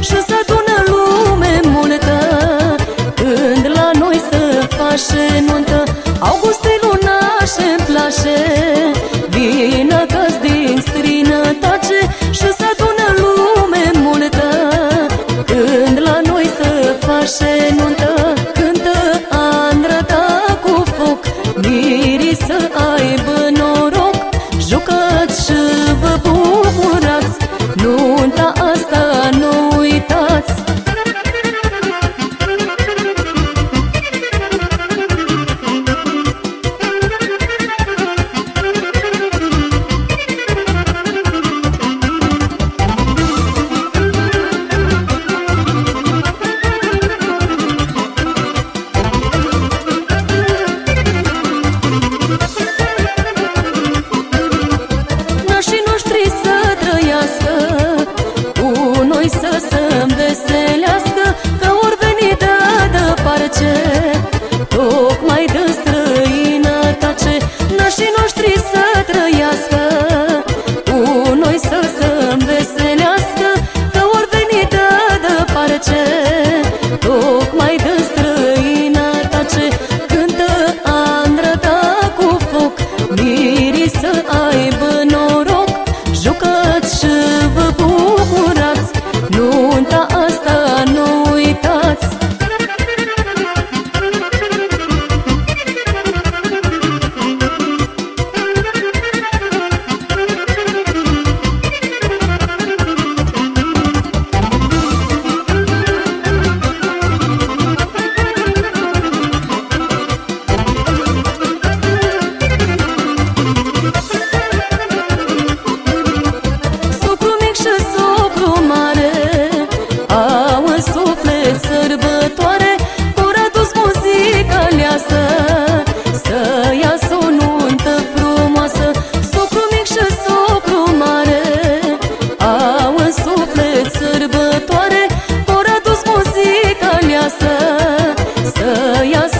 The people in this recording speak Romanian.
Și să adună lume multă Când la noi să face nuntă Augustul luna și plașe. Vină că din străinătate Și să adună lume multă Când la noi să face trăiască Cu noi să se înveselească Că ori veni de departe sărbătoare Cu radus muzică Să iasă o nuntă frumoasă Socru mic și socru mare. Au în suflet sărbătoare Cu radus muzică Să iasă